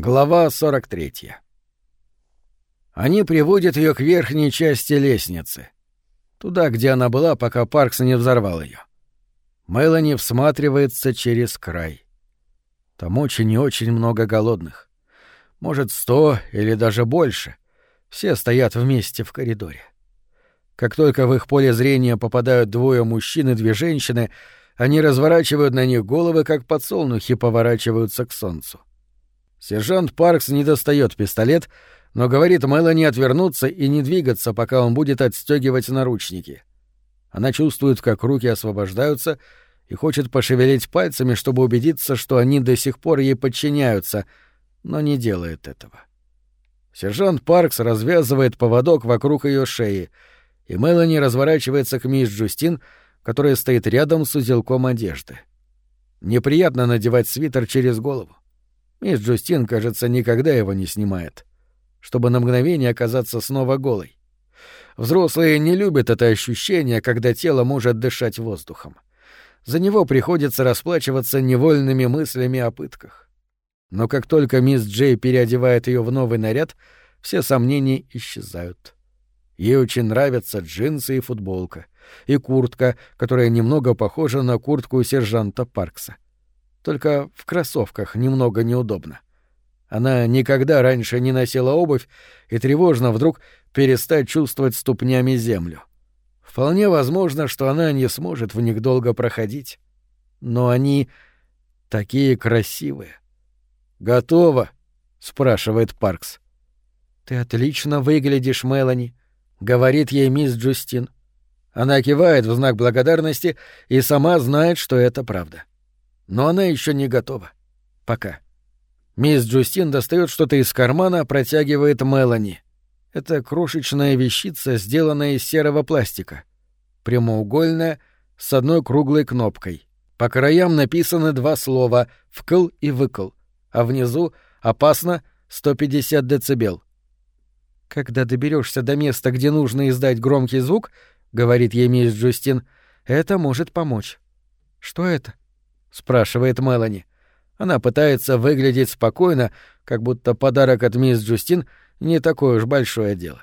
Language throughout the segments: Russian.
Глава 43. Они приводят ее к верхней части лестницы. Туда, где она была, пока Паркс не взорвал ее. Мелани всматривается через край. Там очень и очень много голодных. Может, сто или даже больше. Все стоят вместе в коридоре. Как только в их поле зрения попадают двое мужчин и две женщины, они разворачивают на них головы, как подсолнухи поворачиваются к солнцу. Сержант Паркс не достает пистолет, но говорит Мелани отвернуться и не двигаться, пока он будет отстегивать наручники. Она чувствует, как руки освобождаются, и хочет пошевелить пальцами, чтобы убедиться, что они до сих пор ей подчиняются, но не делает этого. Сержант Паркс развязывает поводок вокруг ее шеи, и Мелани разворачивается к мисс Джустин, которая стоит рядом с узелком одежды. Неприятно надевать свитер через голову. Мисс Джустин, кажется, никогда его не снимает, чтобы на мгновение оказаться снова голой. Взрослые не любят это ощущение, когда тело может дышать воздухом. За него приходится расплачиваться невольными мыслями о пытках. Но как только мисс Джей переодевает ее в новый наряд, все сомнения исчезают. Ей очень нравятся джинсы и футболка, и куртка, которая немного похожа на куртку сержанта Паркса. — только в кроссовках немного неудобно. Она никогда раньше не носила обувь и тревожно вдруг перестать чувствовать ступнями землю. Вполне возможно, что она не сможет в них долго проходить. Но они такие красивые. «Готово?» — спрашивает Паркс. «Ты отлично выглядишь, Мелани», — говорит ей мисс Джустин. Она кивает в знак благодарности и сама знает, что это правда. Но она еще не готова. Пока. Мисс Джустин достает что-то из кармана, протягивает Мелани. Это крошечная вещица, сделанная из серого пластика. Прямоугольная, с одной круглой кнопкой. По краям написаны два слова «вкл» и «выкл», а внизу «опасно» 150 децибел. «Когда доберешься до места, где нужно издать громкий звук», — говорит ей мисс Джустин, — «это может помочь». «Что это?» — спрашивает Мелани. Она пытается выглядеть спокойно, как будто подарок от мисс Джустин не такое уж большое дело.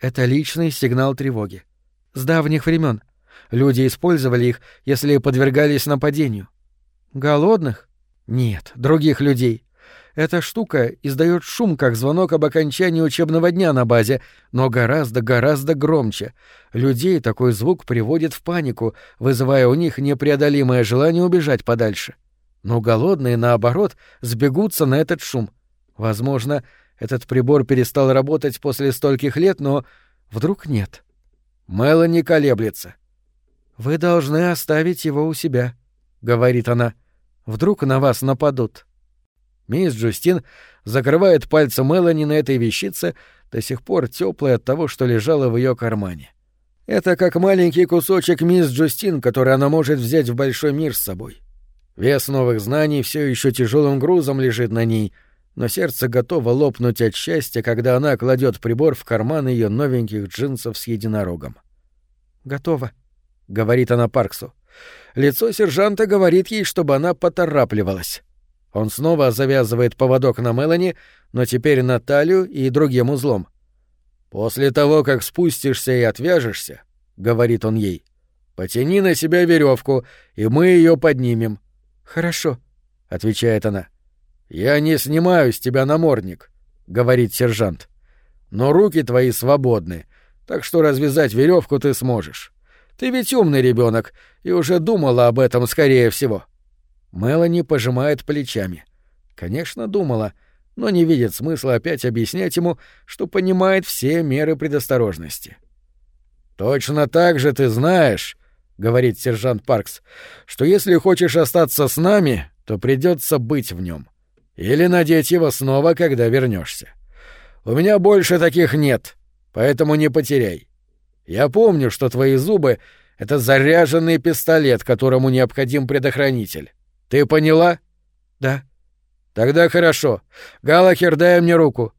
Это личный сигнал тревоги. С давних времен. Люди использовали их, если подвергались нападению. Голодных? Нет, других людей. Эта штука издает шум, как звонок об окончании учебного дня на базе, но гораздо-гораздо громче. Людей такой звук приводит в панику, вызывая у них непреодолимое желание убежать подальше. Но голодные, наоборот, сбегутся на этот шум. Возможно, этот прибор перестал работать после стольких лет, но вдруг нет. Мелани колеблется. «Вы должны оставить его у себя», — говорит она. «Вдруг на вас нападут». Мисс Джустин закрывает пальцы Мелани на этой вещице, до сих пор теплой от того, что лежало в ее кармане. Это как маленький кусочек мисс Джустин, который она может взять в большой мир с собой. Вес новых знаний все еще тяжелым грузом лежит на ней, но сердце готово лопнуть от счастья, когда она кладет прибор в карман ее новеньких джинсов с единорогом. «Готово», — говорит она Парксу. Лицо сержанта говорит ей, чтобы она поторапливалась. Он снова завязывает поводок на Мелани, но теперь на талию и другим узлом. «После того, как спустишься и отвяжешься», — говорит он ей, — «потяни на себя веревку, и мы ее поднимем». «Хорошо», — отвечает она. «Я не снимаю с тебя намордник», — говорит сержант. «Но руки твои свободны, так что развязать веревку ты сможешь. Ты ведь умный ребенок и уже думала об этом, скорее всего». Мелани пожимает плечами. Конечно, думала, но не видит смысла опять объяснять ему, что понимает все меры предосторожности. «Точно так же ты знаешь», — говорит сержант Паркс, «что если хочешь остаться с нами, то придется быть в нем. Или надеть его снова, когда вернешься. У меня больше таких нет, поэтому не потеряй. Я помню, что твои зубы — это заряженный пистолет, которому необходим предохранитель. Ты поняла? Да. Тогда хорошо. Галахер, дай мне руку.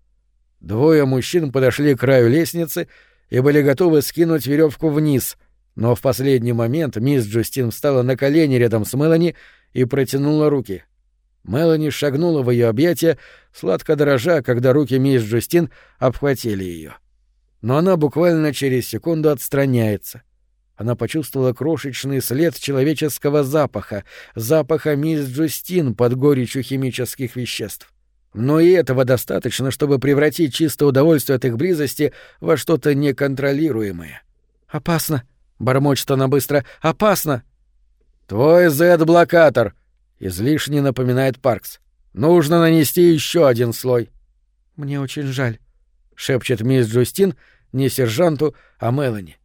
Двое мужчин подошли к краю лестницы и были готовы скинуть веревку вниз, но в последний момент мисс Джустин встала на колени рядом с Мелани и протянула руки. Мелани шагнула в ее объятия, сладко дрожа, когда руки мисс Джустин обхватили ее. Но она буквально через секунду отстраняется. Она почувствовала крошечный след человеческого запаха, запаха мисс Джустин под горечью химических веществ. Но и этого достаточно, чтобы превратить чистое удовольствие от их близости во что-то неконтролируемое. «Опасно!» — бормочет она быстро. «Опасно!» «Твой Z-блокатор!» — излишне напоминает Паркс. «Нужно нанести еще один слой». «Мне очень жаль», — шепчет мисс Джустин не сержанту, а Мелани.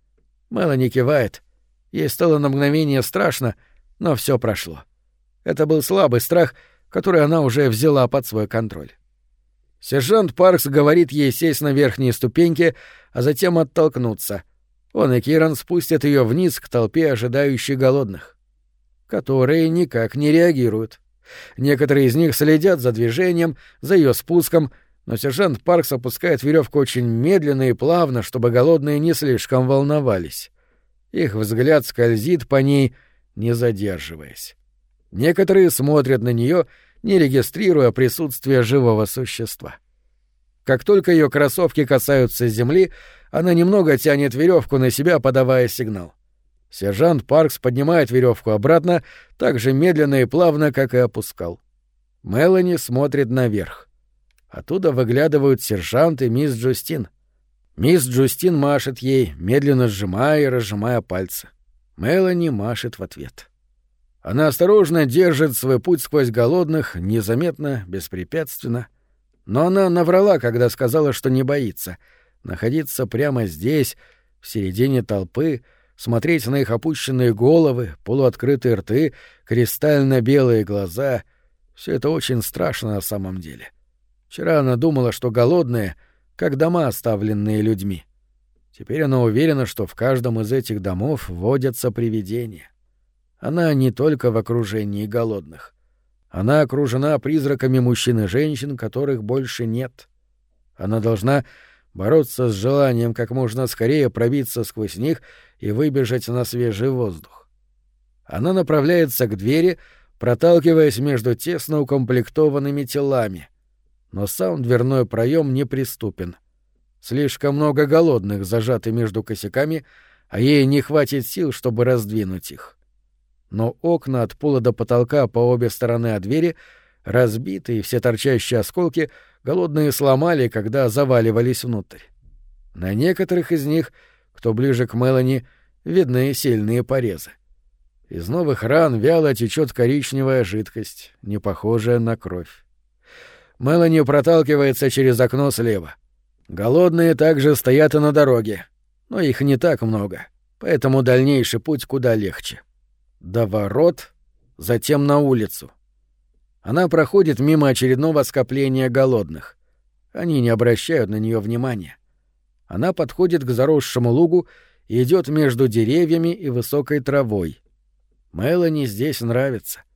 Мелани кивает. Ей стало на мгновение страшно, но все прошло. Это был слабый страх, который она уже взяла под свой контроль. Сержант Паркс говорит ей сесть на верхние ступеньки, а затем оттолкнуться. Он и Киран спустят ее вниз к толпе ожидающих голодных, которые никак не реагируют. Некоторые из них следят за движением, за ее спуском, но сержант Паркс опускает веревку очень медленно и плавно, чтобы голодные не слишком волновались. Их взгляд скользит по ней, не задерживаясь. Некоторые смотрят на нее, не регистрируя присутствие живого существа. Как только ее кроссовки касаются земли, она немного тянет веревку на себя, подавая сигнал. Сержант Паркс поднимает веревку обратно так же медленно и плавно, как и опускал. Мелани смотрит наверх. Оттуда выглядывают сержант и мисс Джустин. Мисс Джустин машет ей, медленно сжимая и разжимая пальцы. Мелани машет в ответ. Она осторожно держит свой путь сквозь голодных, незаметно, беспрепятственно. Но она наврала, когда сказала, что не боится. Находиться прямо здесь, в середине толпы, смотреть на их опущенные головы, полуоткрытые рты, кристально-белые глаза — все это очень страшно на самом деле. Вчера она думала, что голодные, как дома, оставленные людьми. Теперь она уверена, что в каждом из этих домов водятся привидения. Она не только в окружении голодных. Она окружена призраками мужчин и женщин, которых больше нет. Она должна бороться с желанием как можно скорее пробиться сквозь них и выбежать на свежий воздух. Она направляется к двери, проталкиваясь между тесно укомплектованными телами — но сам дверной проем неприступен. Слишком много голодных зажаты между косяками, а ей не хватит сил, чтобы раздвинуть их. Но окна от пола до потолка по обе стороны от двери, разбитые, все торчащие осколки, голодные сломали, когда заваливались внутрь. На некоторых из них, кто ближе к Мелани, видны сильные порезы. Из новых ран вяло течет коричневая жидкость, не похожая на кровь. Мелани проталкивается через окно слева. Голодные также стоят и на дороге, но их не так много, поэтому дальнейший путь куда легче. До ворот, затем на улицу. Она проходит мимо очередного скопления голодных. Они не обращают на нее внимания. Она подходит к заросшему лугу и идет между деревьями и высокой травой. Мелани здесь нравится —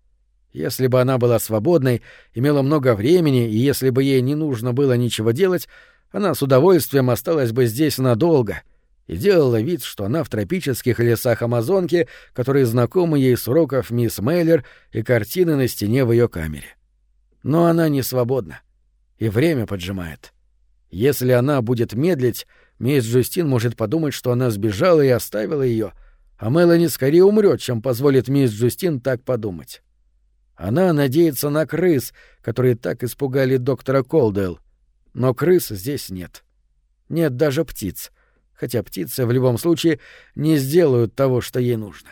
если бы она была свободной, имела много времени, и если бы ей не нужно было ничего делать, она с удовольствием осталась бы здесь надолго и делала вид, что она в тропических лесах Амазонки, которые знакомы ей с уроков мисс Мейлер и картины на стене в ее камере. Но она не свободна, и время поджимает. Если она будет медлить, мисс Джустин может подумать, что она сбежала и оставила ее, а Мелани скорее умрет, чем позволит мисс Джустин так подумать. Она надеется на крыс, которые так испугали доктора Колдуэлл. Но крыс здесь нет. Нет даже птиц, хотя птицы в любом случае не сделают того, что ей нужно.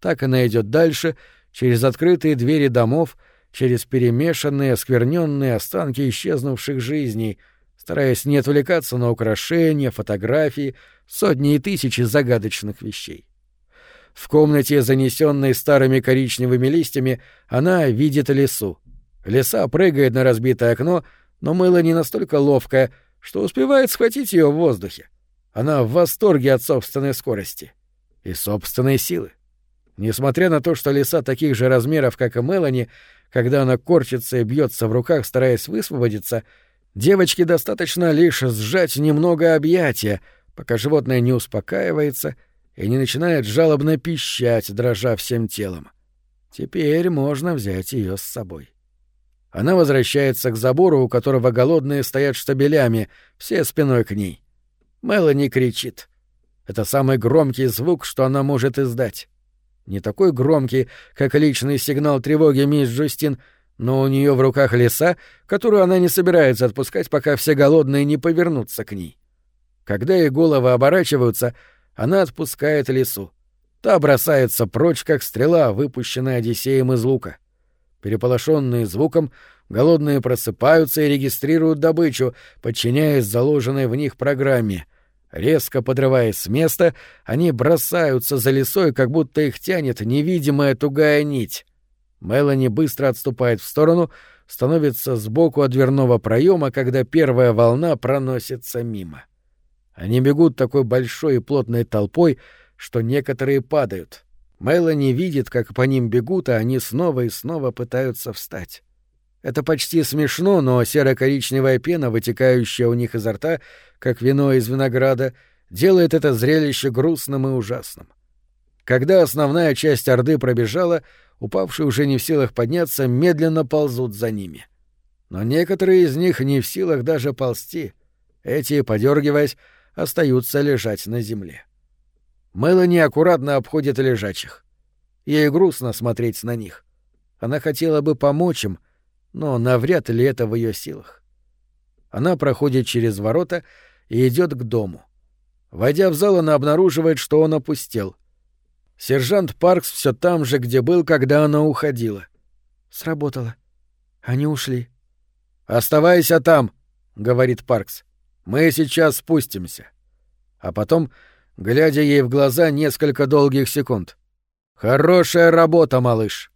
Так она идет дальше, через открытые двери домов, через перемешанные, оскверненные останки исчезнувших жизней, стараясь не отвлекаться на украшения, фотографии, сотни и тысячи загадочных вещей. В комнате, занесенной старыми коричневыми листьями, она видит лесу. Лиса прыгает на разбитое окно, но мыло не настолько ловкое, что успевает схватить ее в воздухе. Она в восторге от собственной скорости и собственной силы. Несмотря на то, что лиса таких же размеров, как и Мелани, когда она корчится и бьется в руках, стараясь высвободиться, девочке достаточно лишь сжать немного объятия, пока животное не успокаивается — и не начинает жалобно пищать, дрожа всем телом. Теперь можно взять ее с собой. Она возвращается к забору, у которого голодные стоят штабелями, все спиной к ней. Мелани кричит. Это самый громкий звук, что она может издать. Не такой громкий, как личный сигнал тревоги мисс Джустин, но у нее в руках леса, которую она не собирается отпускать, пока все голодные не повернутся к ней. Когда их головы оборачиваются, она отпускает лесу. Та бросается прочь, как стрела, выпущенная Одиссеем из лука. Переполошенные звуком, голодные просыпаются и регистрируют добычу, подчиняясь заложенной в них программе. Резко подрываясь с места, они бросаются за лесой, как будто их тянет невидимая тугая нить. Мелани быстро отступает в сторону, становится сбоку от дверного проема, когда первая волна проносится мимо. Они бегут такой большой и плотной толпой, что некоторые падают. Мелани видит, как по ним бегут, а они снова и снова пытаются встать. Это почти смешно, но серо-коричневая пена, вытекающая у них изо рта, как вино из винограда, делает это зрелище грустным и ужасным. Когда основная часть Орды пробежала, упавшие уже не в силах подняться, медленно ползут за ними. Но некоторые из них не в силах даже ползти. Эти, подергиваясь, остаются лежать на земле. Мелани аккуратно обходит лежачих. Ей грустно смотреть на них. Она хотела бы помочь им, но навряд ли это в ее силах. Она проходит через ворота и идет к дому. Войдя в зал, она обнаруживает, что он опустел. Сержант Паркс все там же, где был, когда она уходила. Сработало. Они ушли. Оставайся там, говорит Паркс. Мы сейчас спустимся. А потом, глядя ей в глаза несколько долгих секунд. Хорошая работа, малыш.